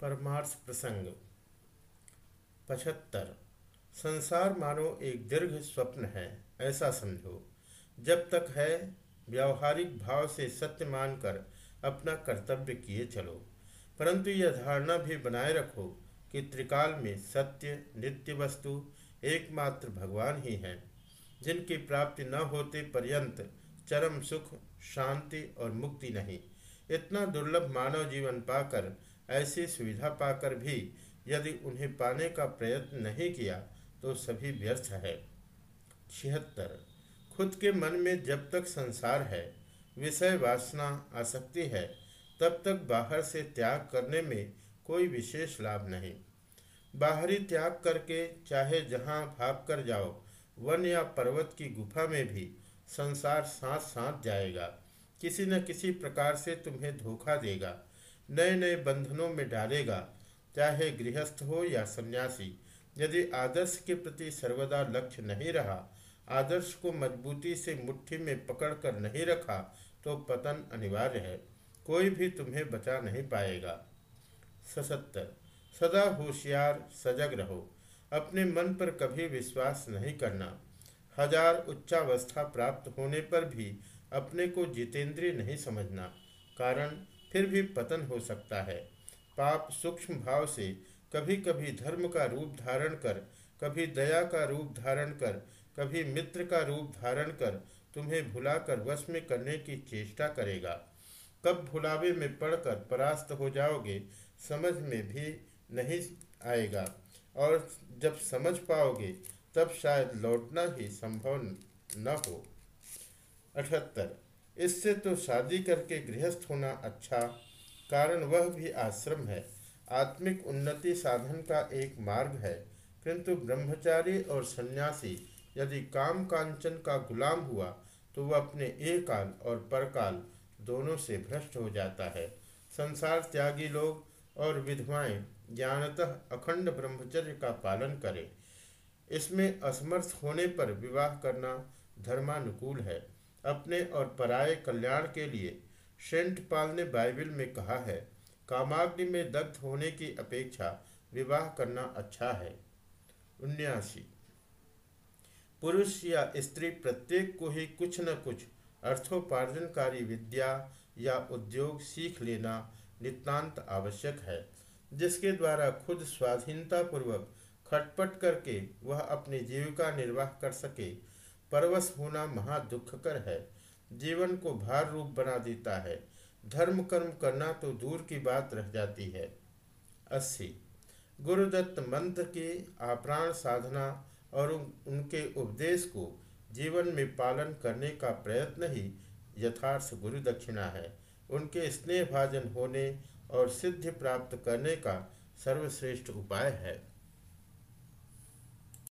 परमार्थ प्रसंग। पचहत्तर। संसार मानो एक दीर्घ स्वप्न है, ऐसा समझो। जब तक है, व्यावहारिक भाव से सत्य मानकर अपना कर्तव्य किए चलो। परंतु यह धारणा भी बनाए रखो कि त्रिकाल में सत्य, नित्य वस्तु एकमात्र भगवान ही हैं, जिनकी प्राप्ति न होते पर्यंत चरम सुख, शांति और मुक्ति नहीं। इतना दुर्लभ मानव जीवन पाकर ऐसी सुविधा पाकर भी यदि उन्हें पाने का प्रयत्न नहीं किया तो सभी व्यर्थ है। छिहत्तर। खुद के मन में जब तक संसार है, विषय वासना आसक्ति है, तब तक बाहर से त्याग करने में कोई विशेष लाभ नहीं। बाहरी त्याग करके चाहे जहाँ भाग कर जाओ, वन या पर्वत की गुफा में भी संसार साथ साथ जाएगा। किसी न किसी प्रकार से तुम्हें धोखा देगा। नए नए बंधनों में डालेगा, चाहे गृहस्थ हो या सन्यासी। यदि आदर्श के प्रति सर्वदा लक्ष्य नहीं रहा, आदर्श को मजबूती से मुट्ठी में पकड़कर नहीं रखा तो पतन अनिवार्य है। कोई भी तुम्हें बचा नहीं पाएगा। सशत्तर सदा होशियार, सजग रहो। अपने मन पर कभी विश्वास नहीं करना। हज़ार उच्चावस्था प्राप्त होने पर भी अपने को जितेंद्रिय नहीं समझना। कारण फिर भी पतन हो सकता है। पाप सूक्ष्म भाव से कभी कभी धर्म का रूप धारण कर, कभी दया का रूप धारण कर, कभी मित्र का रूप धारण कर, तुम्हें भुलाकर वश में करने की चेष्टा करेगा। कब भुलावे में पड़कर परास्त हो जाओगे, समझ में भी नहीं आएगा। और जब समझ पाओगे, तब शायद लौटना ही संभव न हो। अठहत्तर इससे तो शादी करके गृहस्थ होना अच्छा। कारण वह भी आश्रम है। आत्मिक उन्नति साधन का एक मार्ग है। किंतु ब्रह्मचारी और सन्यासी यदि काम कांचन का गुलाम हुआ तो वह अपने एक काल और परकाल दोनों से भ्रष्ट हो जाता है। संसार त्यागी लोग और विधवाएँ ज्ञानतः अखंड ब्रह्मचर्य का पालन करें। इसमें असमर्थ होने पर विवाह करना धर्मानुकूल है। अपने और पराये कल्याण के लिए सेंट पाल ने बाइबल में कहा है, कामाग्नि में दग्ध होने की अपेक्षा विवाह करना अच्छा है। उन्यासी। पुरुष या स्त्री प्रत्येक को ही कुछ न कुछ अर्थोपार्जनकारी विद्या या उद्योग सीख लेना नितांत आवश्यक है, जिसके द्वारा खुद स्वाधीनता पूर्वक खटपट करके वह अपनी जीविका निर्वाह कर सके परवश होना महा दुखकर है। जीवन को भार रूप बना देता है। धर्म कर्म करना तो दूर की बात रह जाती है। अस्सी। गुरुदत्त मंत्र की आप्राण साधना और उनके उपदेश को जीवन में पालन करने का प्रयत्न ही यथार्थ गुरु दक्षिणा है। उनके स्नेह भाजन होने और सिद्धि प्राप्त करने का सर्वश्रेष्ठ उपाय है।